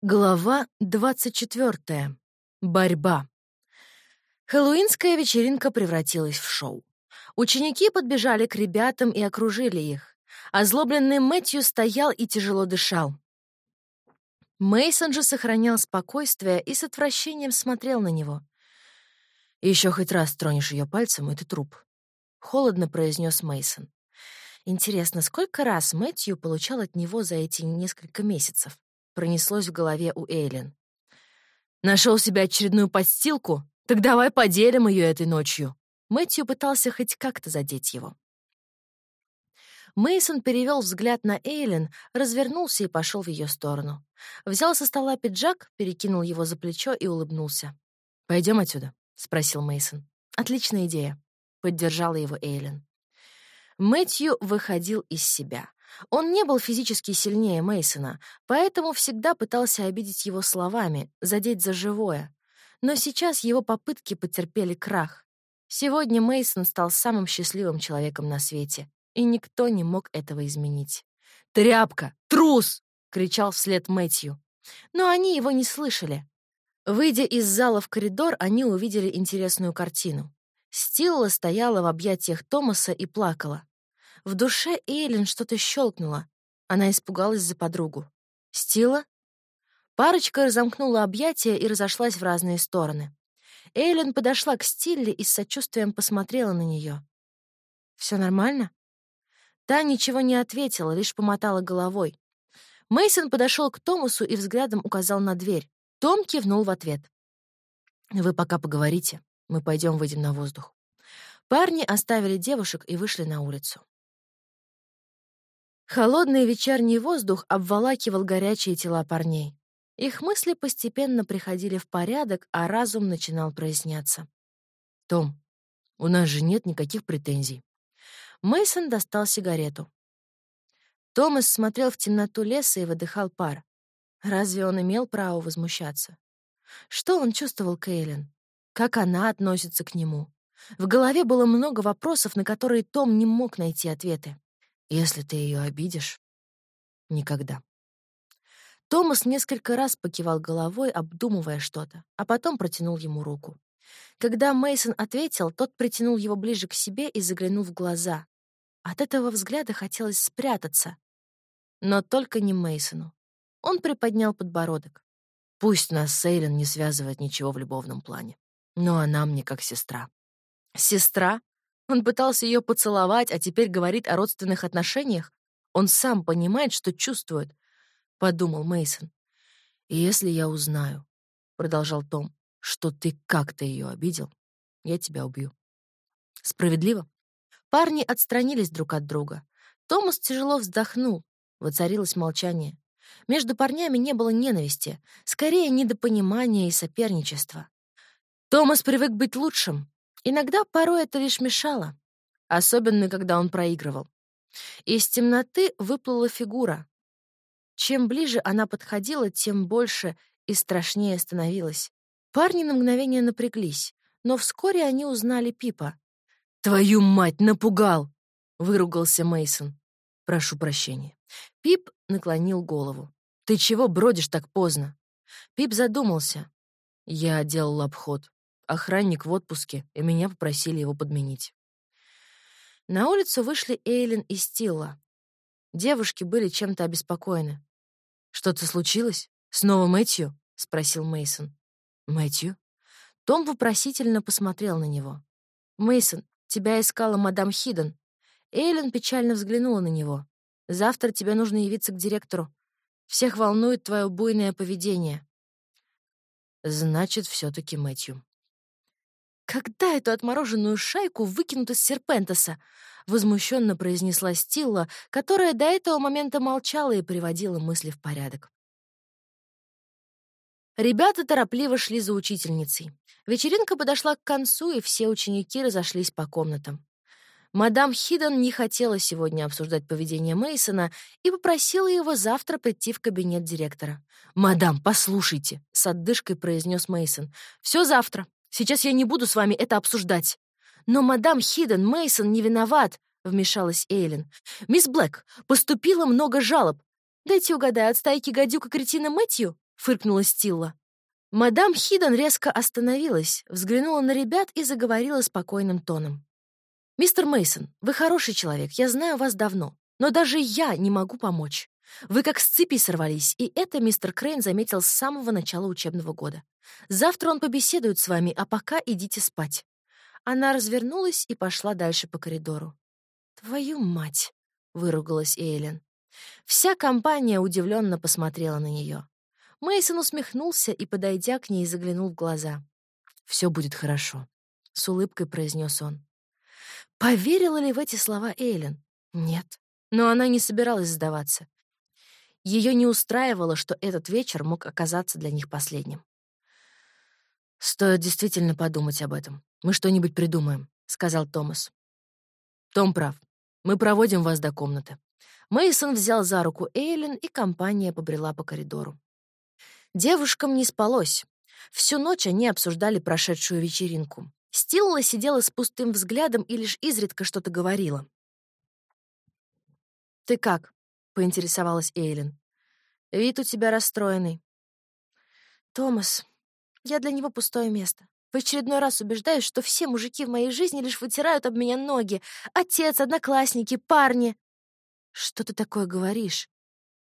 Глава 24. Борьба. Хэллоуинская вечеринка превратилась в шоу. Ученики подбежали к ребятам и окружили их. Озлобленный Мэтью стоял и тяжело дышал. Мейсон же сохранял спокойствие и с отвращением смотрел на него. Еще хоть раз тронешь ее пальцем, и ты труп. Холодно произнес Мейсон. Интересно, сколько раз Мэтью получал от него за эти несколько месяцев? Пронеслось в голове у Эйлин. Нашел себе очередную подстилку? Так давай поделим ее этой ночью. Мэтью пытался хоть как-то задеть его. Мейсон перевел взгляд на Эйлин, развернулся и пошел в ее сторону. Взял со стола пиджак, перекинул его за плечо и улыбнулся. Пойдем отсюда, спросил Мейсон. Отличная идея, поддержала его Эйлин. Мэтью выходил из себя. Он не был физически сильнее Мейсона, поэтому всегда пытался обидеть его словами, задеть за живое. Но сейчас его попытки потерпели крах. Сегодня Мейсон стал самым счастливым человеком на свете, и никто не мог этого изменить. «Тряпка! Трус!» — кричал вслед Мэтью. Но они его не слышали. Выйдя из зала в коридор, они увидели интересную картину. Стилла стояла в объятиях Томаса и плакала. В душе Эйлин что-то щелкнуло. Она испугалась за подругу. «Стила?» Парочка разомкнула объятия и разошлась в разные стороны. Эйлин подошла к Стилле и с сочувствием посмотрела на нее. «Все нормально?» Та ничего не ответила, лишь помотала головой. Мейсон подошел к Томасу и взглядом указал на дверь. Том кивнул в ответ. «Вы пока поговорите, мы пойдем выйдем на воздух». Парни оставили девушек и вышли на улицу. Холодный вечерний воздух обволакивал горячие тела парней. Их мысли постепенно приходили в порядок, а разум начинал проясняться. «Том, у нас же нет никаких претензий». Мейсон достал сигарету. Томас смотрел в темноту леса и выдыхал пар. Разве он имел право возмущаться? Что он чувствовал Кейлин? Как она относится к нему? В голове было много вопросов, на которые Том не мог найти ответы. Если ты ее обидишь, никогда. Томас несколько раз покивал головой, обдумывая что-то, а потом протянул ему руку. Когда Мейсон ответил, тот притянул его ближе к себе и заглянул в глаза. От этого взгляда хотелось спрятаться, но только не Мейсону. Он приподнял подбородок. Пусть нас с Эйлен не связывает ничего в любовном плане, но она мне как сестра. Сестра? Он пытался ее поцеловать, а теперь говорит о родственных отношениях. Он сам понимает, что чувствует, подумал Мейсон. Если я узнаю, продолжал Том, что ты как-то ее обидел, я тебя убью. Справедливо? Парни отстранились друг от друга. Томас тяжело вздохнул. Воцарилось молчание. Между парнями не было ненависти, скорее недопонимания и соперничества. Томас привык быть лучшим, Иногда порой это лишь мешало, особенно когда он проигрывал. Из темноты выплыла фигура. Чем ближе она подходила, тем больше и страшнее становилась. Парни на мгновение напряглись, но вскоре они узнали Пипа. «Твою мать, напугал!» — выругался Мейсон. «Прошу прощения». Пип наклонил голову. «Ты чего бродишь так поздно?» Пип задумался. Я делал обход. Охранник в отпуске, и меня попросили его подменить. На улицу вышли Эйлин и Стилла. Девушки были чем-то обеспокоены. «Что-то случилось? Снова Мэтью?» — спросил Мейсон. «Мэтью?» Том вопросительно посмотрел на него. Мейсон, тебя искала мадам Хиден». Эйлин печально взглянула на него. «Завтра тебе нужно явиться к директору. Всех волнует твое буйное поведение». «Значит, все таки Мэтью», «Когда эту отмороженную шайку выкинут из Серпентеса?» — возмущенно произнесла Стилла, которая до этого момента молчала и приводила мысли в порядок. Ребята торопливо шли за учительницей. Вечеринка подошла к концу, и все ученики разошлись по комнатам. Мадам Хиден не хотела сегодня обсуждать поведение Мейсона и попросила его завтра прийти в кабинет директора. «Мадам, послушайте», — с отдышкой произнес Мейсон. «Все завтра. Сейчас я не буду с вами это обсуждать. Но мадам Хиден Мейсон не виноват, вмешалась Эйлин. Мисс Блэк, поступило много жалоб. Дайте угадаю, от стайки гадюка кретина Мэтью? фыркнула Стилла. Мадам Хиден резко остановилась, взглянула на ребят и заговорила спокойным тоном. «Мистер Мейсон, вы хороший человек, я знаю вас давно, но даже я не могу помочь. Вы как с цепи сорвались, и это мистер Крейн заметил с самого начала учебного года. Завтра он побеседует с вами, а пока идите спать». Она развернулась и пошла дальше по коридору. «Твою мать!» — выругалась Эйлен. Вся компания удивленно посмотрела на нее. Мейсон усмехнулся и, подойдя к ней, заглянул в глаза. «Все будет хорошо», — с улыбкой произнес он. Поверила ли в эти слова Эйлен? Нет. Но она не собиралась сдаваться. Ее не устраивало, что этот вечер мог оказаться для них последним. «Стоит действительно подумать об этом. Мы что-нибудь придумаем», — сказал Томас. «Том прав. Мы проводим вас до комнаты». Мейсон взял за руку Эйлин, и компания побрела по коридору. Девушкам не спалось. Всю ночь они обсуждали прошедшую вечеринку. Стилла сидела с пустым взглядом и лишь изредка что-то говорила. «Ты как?» — поинтересовалась Эйлин. «Вид у тебя расстроенный». «Томас, я для него пустое место. В очередной раз убеждаюсь, что все мужики в моей жизни лишь вытирают об меня ноги. Отец, одноклассники, парни. Что ты такое говоришь?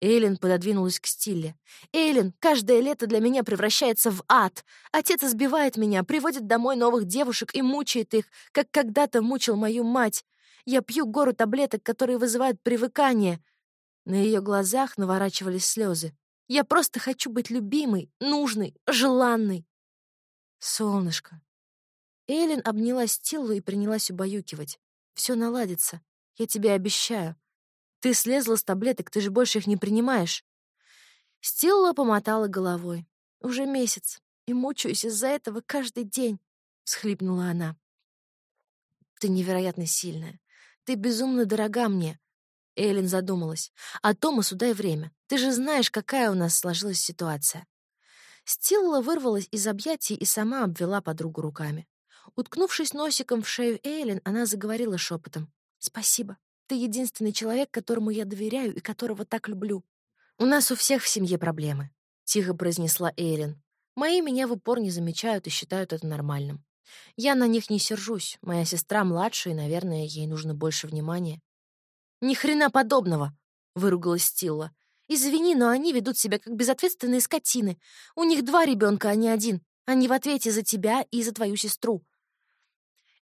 Эйлин пододвинулась к Стилле. «Эйлин, каждое лето для меня превращается в ад. Отец избивает меня, приводит домой новых девушек и мучает их, как когда-то мучил мою мать. Я пью гору таблеток, которые вызывают привыкание». На ее глазах наворачивались слезы. «Я просто хочу быть любимой, нужной, желанной». «Солнышко». Эйлин обняла Стиллу и принялась убаюкивать. «Все наладится. Я тебе обещаю. Ты слезла с таблеток, ты же больше их не принимаешь. Стилла помотала головой. Уже месяц, и мучаюсь из-за этого каждый день, — всхлипнула она. Ты невероятно сильная. Ты безумно дорога мне. Эллен задумалась. А Томасу дай время. Ты же знаешь, какая у нас сложилась ситуация. Стилла вырвалась из объятий и сама обвела подругу руками. Уткнувшись носиком в шею Эйлин, она заговорила шепотом. «Спасибо. Ты единственный человек, которому я доверяю и которого так люблю. У нас у всех в семье проблемы, тихо произнесла Эйлин. Мои меня в упор не замечают и считают это нормальным. Я на них не сержусь. Моя сестра младше, и, наверное, ей нужно больше внимания. Ни хрена подобного, выругалась Стилла. Извини, но они ведут себя как безответственные скотины. У них два ребенка, а не один. Они в ответе за тебя и за твою сестру.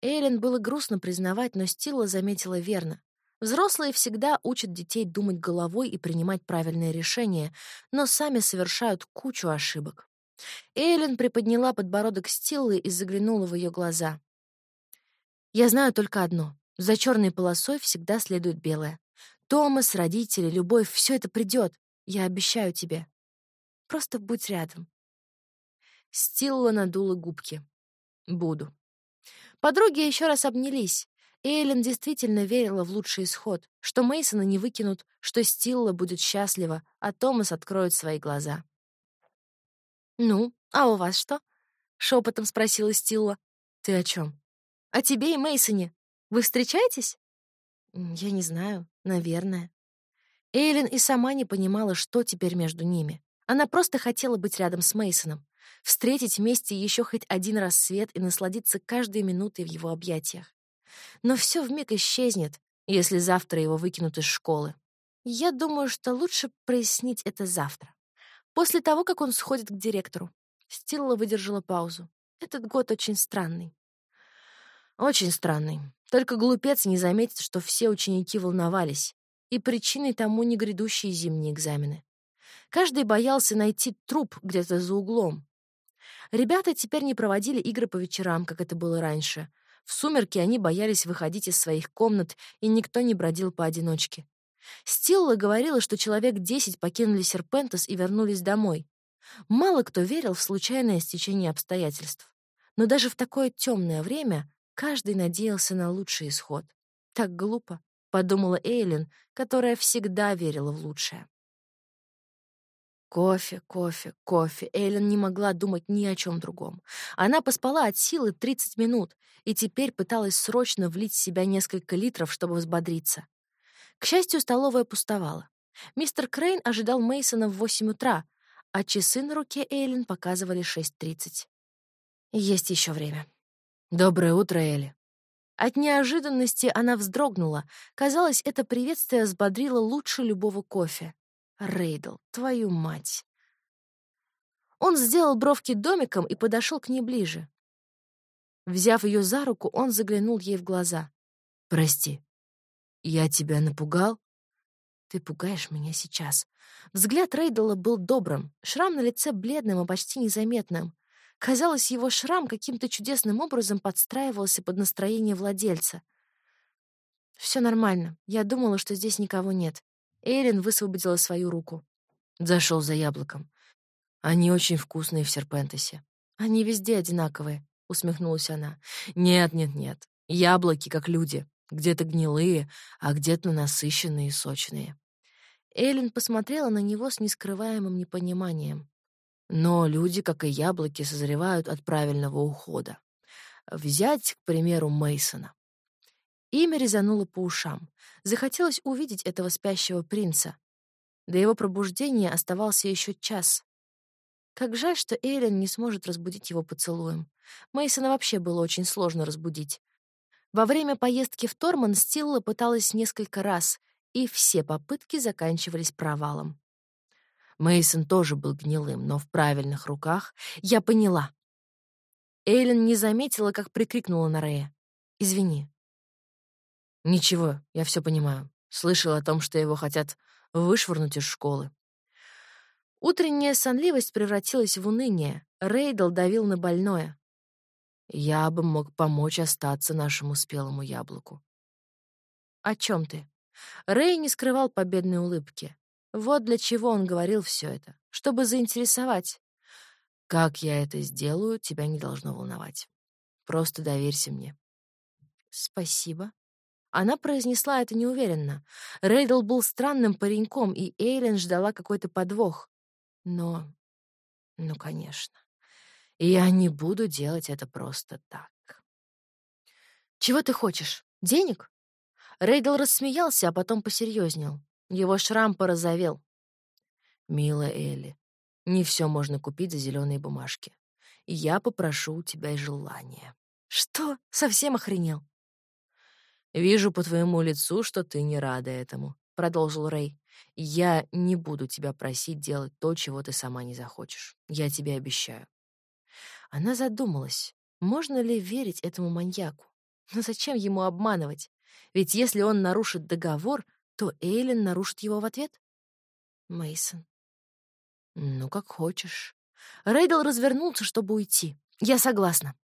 Эйлин было грустно признавать, но Стилла заметила верно. Взрослые всегда учат детей думать головой и принимать правильные решения, но сами совершают кучу ошибок. Эйлин приподняла подбородок Стиллы и заглянула в ее глаза. «Я знаю только одно. За черной полосой всегда следует белое. Томас, родители, любовь — все это придет. Я обещаю тебе. Просто будь рядом». Стилла надула губки. «Буду». Подруги еще раз обнялись. Эйлин действительно верила в лучший исход, что Мейсона не выкинут, что Стилла будет счастлива, а Томас откроет свои глаза. «Ну, а у вас что?» — шепотом спросила Стилла. «Ты о чем? «О тебе и Мейсоне. Вы встречаетесь?» «Я не знаю. Наверное». Эйлин и сама не понимала, что теперь между ними. Она просто хотела быть рядом с Мейсоном, встретить вместе еще хоть один раз свет и насладиться каждой минутой в его объятиях. Но все вмиг исчезнет, если завтра его выкинут из школы. Я думаю, что лучше прояснить это завтра. После того, как он сходит к директору. Стилла выдержала паузу. Этот год очень странный. Очень странный. Только глупец не заметит, что все ученики волновались, и причиной тому не грядущие зимние экзамены. Каждый боялся найти труп где-то за углом. Ребята теперь не проводили игры по вечерам, как это было раньше, в сумерки они боялись выходить из своих комнат, и никто не бродил поодиночке. Стилла говорила, что человек десять покинули Серпентес и вернулись домой. Мало кто верил в случайное стечение обстоятельств. Но даже в такое темное время каждый надеялся на лучший исход. Так глупо, — подумала Эйлин, которая всегда верила в лучшее. Кофе, кофе, кофе. Эйлен не могла думать ни о чем другом. Она поспала от силы 30 минут и теперь пыталась срочно влить в себя несколько литров, чтобы взбодриться. К счастью, столовая пустовала. Мистер Крейн ожидал Мейсона в 8 утра, а часы на руке Эйлин показывали 6.30. Есть еще время. «Доброе утро, Элли». От неожиданности она вздрогнула. Казалось, это приветствие взбодрило лучше любого кофе. Рейдл, твою мать. Он сделал бровки домиком и подошел к ней ближе. Взяв ее за руку, он заглянул ей в глаза. «Прости, я тебя напугал?» «Ты пугаешь меня сейчас». Взгляд Рейдала был добрым, шрам на лице бледным и почти незаметным. Казалось, его шрам каким-то чудесным образом подстраивался под настроение владельца. Все нормально. Я думала, что здесь никого нет. Эйлин высвободила свою руку. Зашел за яблоком. Они очень вкусные в серпентесе. Они везде одинаковые, усмехнулась она. Нет, нет, нет. Яблоки как люди. Где-то гнилые, а где-то насыщенные и сочные. Эйлин посмотрела на него с нескрываемым непониманием. Но люди, как и яблоки, созревают от правильного ухода. Взять, к примеру, Мейсона. Имя резануло по ушам. Захотелось увидеть этого спящего принца. До его пробуждения оставался еще час. Как жаль, что Эйлен не сможет разбудить его поцелуем. Мейсона вообще было очень сложно разбудить. Во время поездки в Торман Стилла пыталась несколько раз, и все попытки заканчивались провалом. Мейсон тоже был гнилым, но в правильных руках. Я поняла. Эйлен не заметила, как прикрикнула на Рэя. «Извини». «Ничего, я все понимаю. Слышал о том, что его хотят вышвырнуть из школы. Утренняя сонливость превратилась в уныние. Рейдл давил на больное. Я бы мог помочь остаться нашему спелому яблоку. «О чем ты?» Рэй не скрывал победной улыбки. Вот для чего он говорил все это. Чтобы заинтересовать. Как я это сделаю, тебя не должно волновать. Просто доверься мне. Спасибо. Она произнесла это неуверенно. Рейдл был странным пареньком, и Эйлен ждала какой-то подвох. Но... Ну, конечно. Я не буду делать это просто так. «Чего ты хочешь? Денег?» Рейдл рассмеялся, а потом посерьезнел. Его шрам порозовел. «Милая Элли, не все можно купить за зеленые бумажки. Я попрошу у тебя желания». «Что? Совсем охренел?» «Вижу по твоему лицу, что ты не рада этому», — продолжил Рэй. «Я не буду тебя просить делать то, чего ты сама не захочешь. Я тебе обещаю». Она задумалась, можно ли верить этому маньяку. Но зачем ему обманывать? Ведь если он нарушит договор, то Эйлин нарушит его в ответ. Мейсон. Ну, как хочешь. Рейдл развернулся, чтобы уйти. Я согласна.